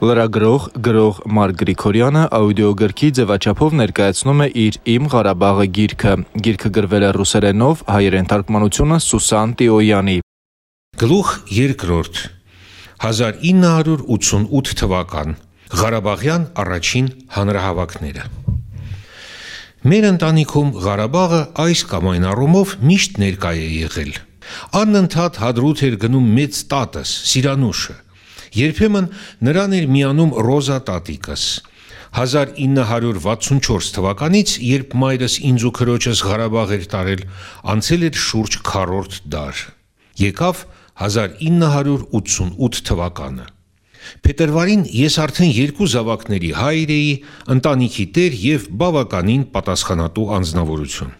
Լրագրող գրող Մարկ Գրիգորյանը աուդիոգրքի ձևաչափով ներկայացնում է իր Իմ Ղարաբաղը գիրքը։ Գիրքը գրվել է ռուսերենով, հայերեն թարգմանությունը Սուսան Տիոյանի։ Գլուխ 2 1988 թվական Ղարաբաղյան առաջին հանրահավաքները Մեր ընտանիքում Ղարաբաղը այս կամ այն առումով միշտ ներկա է եղել։ Անընդհատ հադրութ էր գնում մեծ տատս, Սիրանուշը Երբեմն նրան էր միանում Ռոզա տատիկս։ 1964 թվականից, երբ մայրս ինձ ու քրոջս Ղարաբաղ էր տարել, անցել էր շուրջ քառորդ դար։ Եկավ 1988 թվականը։ Փետրվարին ես արդեն երկու զավակների հայր էի, ընտանիքի տեր եւ բավականին պատասխանատու անձնավորություն։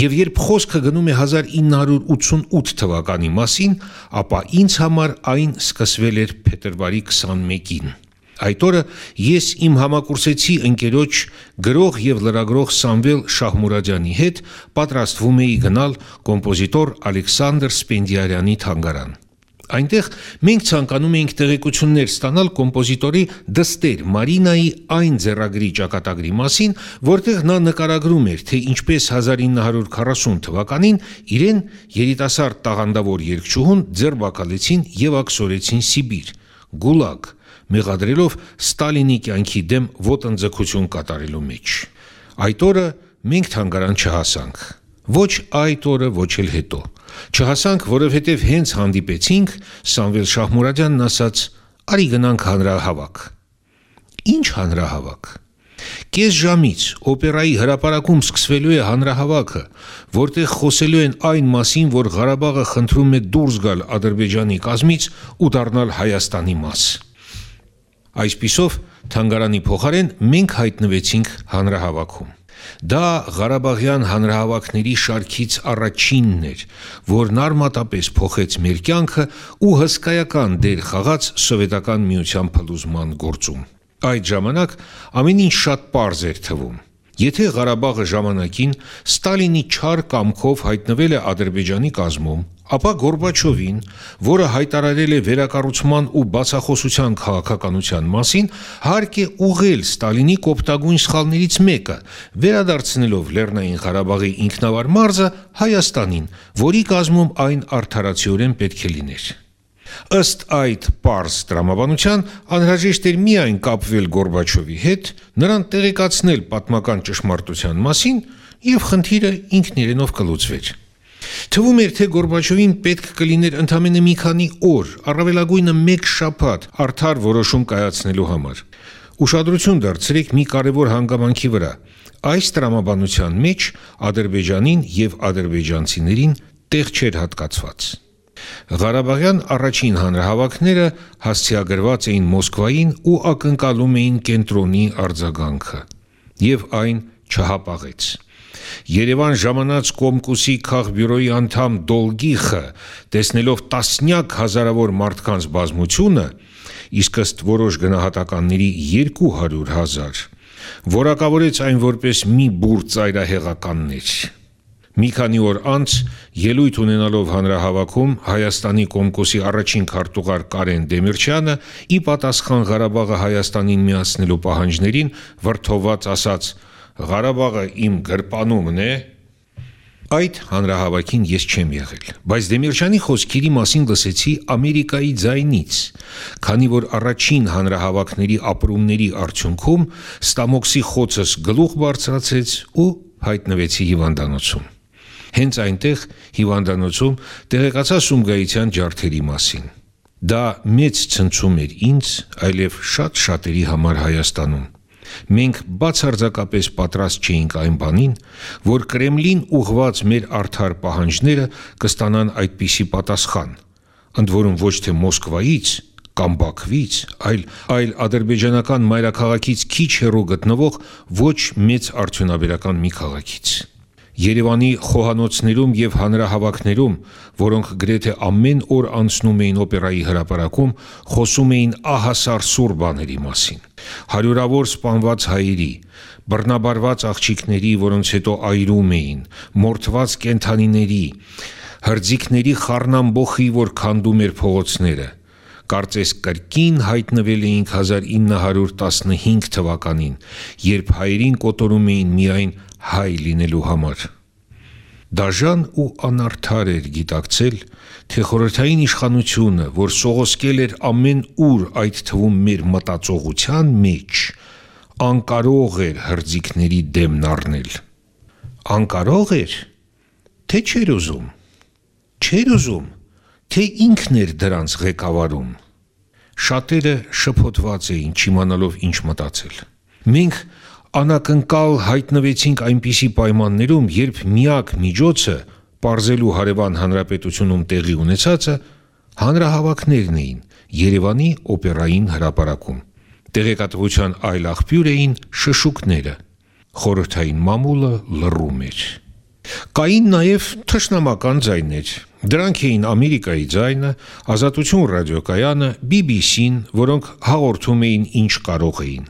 Եվ երբ խոսքը գնում է 1988 թվականի մասին, ապա ինձ համար այն սկսվել էր փետրվարի 21-ին։ Այդ օրը ես իմ համակուրսեցի ընկերոջ գրող եւ լրագրող Սամվել Շահմուրադյանի հետ պատրաստվում էի գնալ կոմպոզիտոր Ալեքսանդր Սպենդիարյանի թանգարան։ Այնտեղ մենք ցանկանում էինք տեղեկություններ ստանալ կոմպոզիտորի դստեր Մարինայի այն ձեռագրի ճակատագրի մասին, որտեղ նա նկարագրում էր, թե ինչպես 1940 թվականին իրեն երիտասարդ տաղանդավոր երգչուհուն ձերբակալեցին եւ ակսորեցին Սիբիր, Գուլագ, մեղադրելով Ստալինի կյանքի դեմ ոտնձգություն կատարելու մեջ։ Այդ օրը մենք թանգարան չհասանք։ Ոչ այդ օրը, ոչ էլ հետո։ Չհասանք, որովհետև հենց հանդիպեցինք, Սամվել Շահմուրադյանն ասաց. «Արի գնանք հանրահավաք»։ Ինչ հանրահավաք։ Կես ժամից օպերայի հրապարակում սկսվելու է հանրահավաքը, որտեղ խոսելու են այն մասին, որ Ղարաբաղը խնդրում է դուրս գալ Ադրբեջանի կազմից ու դառնալ Հայաստանի մաս։ Այսպիսով, թանգարանի փոխարեն մենք հայտնվեցինք հանրահավաքում։ Դա Ղարաբաղյան հանրահավաքների շարքից առաջինն էր, որն արմատապես փոխեց մեր կյանքը ու հսկայական դեր խաղաց սովետական միության փլուզման գործում։ Այդ ժամանակ ամեն ինչ շատ པարզ էր թվում։ Եթե Ղարաբաղը ժամանակին Ստալինի չար կամքով հայտնվել է Ադրբեջանի կազմում, ապա Գորբաչովին, որը հայտարարել է վերակառուցման ու բացախոսության քաղաքականության մասին, հարկ է ուղղել Ստալինի կոպտագույն սխալներից մեկը, վերադարձնելով Լեռնային Ղարաբաղի ինքնավար մարզը Հայաստանին, որի կազմում այն արդարացիորեն պետք է լիներ։ Ըստ այդ པարզ տրամաբանության անհրաժեշտ էր միայն կապվել Գորբաչովի հետ, նրան տեղեկացնել պատմական ճշմարտության մասին եւ խնդիրը ինքն իրենով կլուծվեր։ Թվում էր, թե Գորբաչովին պետք կլիներ ընդամենը մի քանի օր, առավելագույնը 1 շաբաթ արդար որոշում կայացնելու համար։ Ուշադրություն դարձրեք մի կարևոր հանգամանքի վրա։ Այս տրամաբանության մեջ Ադրբեջանին եւ ադրբեջանցիներին տեղ չէր հատկացված։ Ղարաբաղյան առաջին հանրահավաքները հասցեագրված էին Մոսկվային ու ակնկալում էին կենտրոնի արձագանքը։ Եվ այն չհապաղեց։ Երևան ժամանած Կոմկուսի քաղբյուրոյի անդամ Դոլգիխը, տեսնելով տասնյակ հազարավոր մարդկանց բազմությունը, իսկ ըստ որոշ գնահատականների 200 հազար, որակավորեց այն որպես մի բուր ծայրահեղականներ։ Մի քանի օր անց ելույթ ունենալով հանրահավաքում Հայաստանի Կոմկուսի առաջին քարտուղար Կարեն Դեմիրճյանը ի պատասխան Ղարաբաղը Հայաստանին միացնելու պահանջներին վրթոված ասաց. Ղարաբաղը իմ գրպանումն է, այդ հանրահավաքին ես չեմ եղել, բայց Դեմիրճյանի խոսքերի մասին լսեցի Ամերիկայի ձայնից, քանի որ առաջին հանրահավաքների ապրումների արդյունքում ստամոքսի խոցս գլուխ բարձրացեց ու հայտնվեցի հիվանդանոցում։ Հենց այնտեղ հիվանդանոցում տեղեկացա Սումգայիցյան ջարդերի մասին։ Դա մեծ ցնցում էր ինձ, այլև շատ շատերի համար Հայաստանում։ Մենք բացարձակապես պատրաստ չէինք այն բանին, որ Կրեմլին ուղված մեր արդար պահանջները կստանան այդպիսի պատասխան, ընդ որում ոչ թե Մոսկվայից կամ Բաքվից, այլ այլ ադրբեջանական մայրաքաղաքից քիչ հեռու գտնվող ոչ մեծ արդյունաբերական մի քաղաքից։ Երևանի խոհանոցներում եւ հանրահավաքներում, որոնք գրեթե ամեն օր անցնում էին օպերայի հրապարակում, խոսում էին ահասարսուր բաների մասին։ Հարյուրավոր սպանված հայերի, բռնաբարված աղջիկների, որոնց հետո այրում էին, մորթված կենթանիների, հրձիկների խառնամբոխի, որ քանդում էր փողոցները, Կարծես կրկին հայտնվել էինք 1915 թվականին, երբ հայերին կոտորում էին միայն հայ լինելու համար։ Դաժան ու անարդար էր գիտակցել, թե խորհրդային իշխանությունը, որ սողոսկել էր ամեն ուր, այդ թվում մեր մտածողության մեջ, անկարող էր հրձիկների դեմն առնել։ Անկարող էր, թե չէր ուզում։ Չէր ուզում, թե ինքն էր դրանց ղեկավարում։ Շատերը շփոթված էին, չիմանալով ինչ մտածել։ Մենք անակնկալ հայտնվեցինք այնպիսի պայմաններում, երբ միակ միջոցը parzelu հարևան հանրապետությունում տեղի ունեցածը հանրահավաքներն էին Երևանի օպերային հրապարակում։ Տեղեկատվության այլ աղբյուր էին շշուկները։ Խորհրդային մամուլը լռում էր։ Կային նաև թշնամական ձայներ։ Դրանք էին Ամերիկայի ձայնը, Ազատություն ռադիոկայանը, BBC-ն, որոնք հաղորդում էին ինչ կարող էին։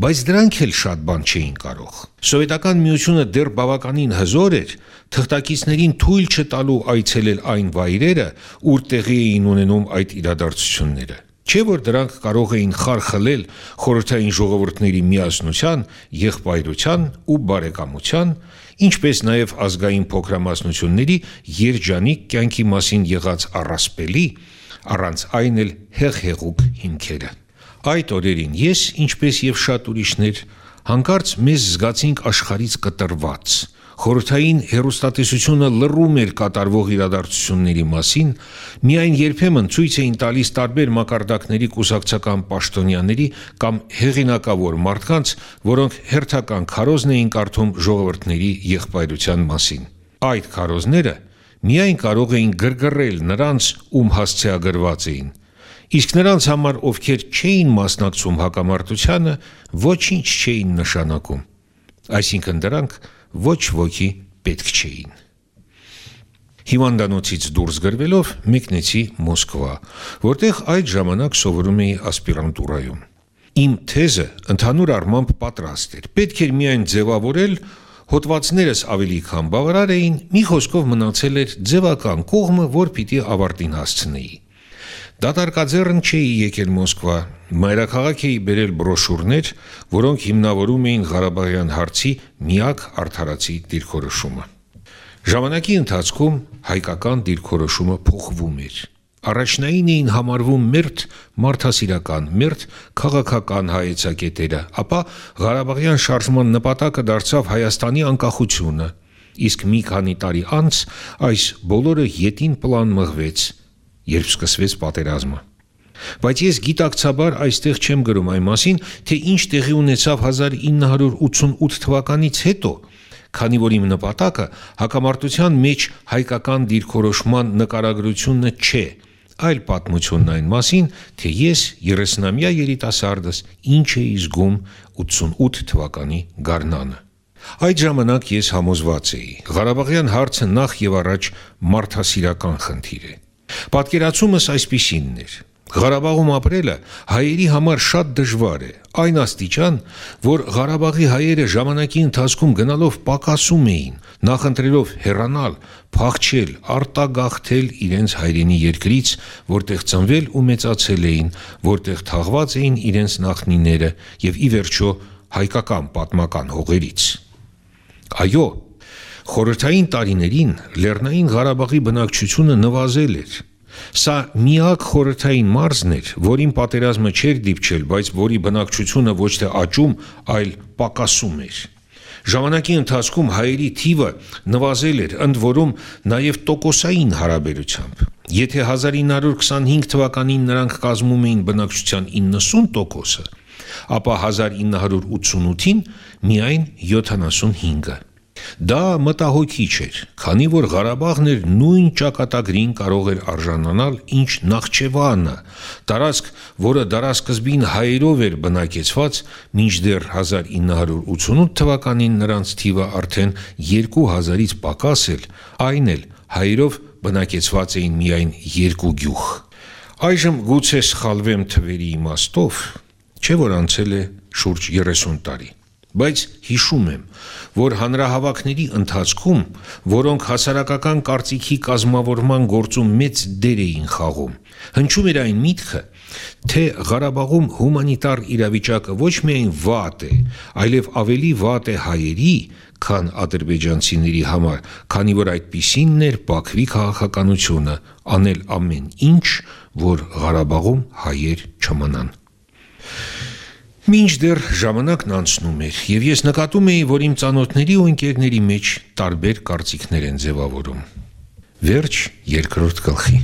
Բայց դրանք էլ շատ բան չէին կարող։ Սովետական միությունը դեռ բավականին հզոր էր, թղթակիցներին թույլ չտալու այցելել այն վայրերը, ուր տեղի էին ունենում այդ իրադարձությունները։ Չէ որ դրանք կարող էին խարխլել խորհրդային ժողովուրդների միասնության, եղբայրության ու բարեկամության, ինչպես նաև ազգային փոքրամասնությունների երջանիկ կյանքի մասին եղած առասպելի, առանց այն էլ հեղ-հեղուկ հիմքերը։ Այդ օրերին ես, ինչպես եւ շատ ուրիշներ, հանկարծ մեզ զգացինք աշխարից կտրված, Խորհրդային հերոստատեսությունը լռում էր կատարվող իրադարձությունների մասին, միայն երբեմն ցույց էին տալիս տարբեր մակարդակների կուսակցական պաշտոնյաների կամ հեղինակավոր մարդկանց, որոնք հերթական քարոզն էին կարդում ժողովրդների եղբայրության մասին։ Այդ քարոզները միայն կարող էին գրգռել նրանց, ում հասցեագրված էին, իսկ նրանց համար, ովքեր չէին մասնակցում հակամարտությանը, ոչինչ չէին նշանակում։ Այսինքն դրանք ոչ ոքի պետք չէին։ Հիվանդանոցից դուրս գրվելով մեկնեցի Մոսկվա, որտեղ այդ ժամանակ սովորում էի ասպիրանտուրայում։ Իմ թեզը ընդհանուր առմամբ պատրաստ էր։ Պետք էր միայն ձևավորել հոդվածներս ավելի քան բավարար էին, մի խոսքով մնացել էր ձևական կողմը, որ պիտի ավարտին հասցնեի։ Դատարկաձեռն չէի եկել Մոսկվա, մայրաքաղաք էի բերել բրոշուրներ, որոնք հիմնավորում էին Ղարաբաղյան հարցի միակ արդարացի դիրքորոշումը։ Ժամանակի ընթացքում հայկական դիրքորոշումը փոխվում էր։ Առաջնային էին համարվում մերթ մարդասիրական, մերթ քաղաքական հայեցակետերը, ապա Ղարաբաղյան շարժման նպատակը դարձավ Հայաստանի անկախությունը, իսկ մի քանի տարի անց այս բոլորը յետին պլան մղվեց երբ սկսվեց պատերազմը։ Բայց ես գիտակցաբար այստեղ չեմ գրում այն մասին, թե ինչ տեղի ունեցավ 1988 թվականից հետո, քանի որ իմ նպատակը հակամարտության մեջ հայկական դիրքորոշման նկարագրությունը չէ, այլ պատմությունն այն մասին, թե ես 30-ամյա երիտասարդս ինչ էի զգում 88 թվականի գարնանը։ Այդ ժամանակ ես համոզված էի. Ղարաբաղյան հարցը նախ եւ առաջ մարդասիրական խնդիր է։ Պատկերացումս այսպիսինն էր. Ղարաբաղում ապրելը հայերի համար շատ դժվար է, այն աստիճան, որ Ղարաբաղի հայերը ժամանակի ընթացքում գնալով պակասում էին, նախընտրելով հեռանալ, փախչել, արտագաղթել իրենց հայրենի երկրից, որտեղ ծնվել ու մեծացել էին, որտեղ թաղված էին իրենց նախնիները եւ ի վերջո հայկական պատմական հողերից։ Այո, Խորհրդային տարիներին Լեռնային Ղարաբաղի բնակչությունը նվազել էր։ Սա միակ խորհրդային մարզն էր, որին պատերազմը չէր դիպչել, բայց որի բնակչությունը ոչ թե աճում, այլ պակասում էր։ Ժամանակի ընթացքում հայերի թիվը նվազել էր, ընդ որում նաև տոկոսային հարաբերությամբ։ Եթե 1925 թվականին նրանք կազմում էին բնակչության 90%-ը, ապա 1988-ին միայն 75-ը։ Դա մտահոգիչ էր, քանի որ Ղարաբաղն էր նույն ճակատագրին կարող էր արժանանալ, ինչ Նախճեվանը, տարածք, որը դարասկզբին հայերով էր բնակեցված, մինչդեռ 1988 թվականին նրանց թիվը արդեն 2000-ից պակաս էր, այն էլ հայերով բնակեցված էին միայն երկու գյուղ։ Այժմ գուցե սխալվեմ թվերի իմաստով, չէ որ անցել է շուրջ 30 տարի։ Բայց հիշում եմ, որ հանրահավաքների ընթացքում, որոնք հասարակական կարծիքի կազմավորման գործում մեծ դեր էին խաղում, հնչում էր այն միտքը, թե Ղարաբաղում հումանիտար իրավիճակը ոչ միայն վատ է, այլև ավելի վատ է հայերի, քան ադրբեջանցիների համար, քանի որ այդպիսինն էր Բաքվի քաղաքականությունը անել ամեն ինչ, որ Ղարաբաղում հայեր չմնան։ Մինչդեռ ժամանակն անցնում էր, եւ ես նկատում էի, որ իմ ծանոթների ու ընկերների մեջ տարբեր կարծիքներ են ձևավորում։ Վերջ երկրորդ գլխի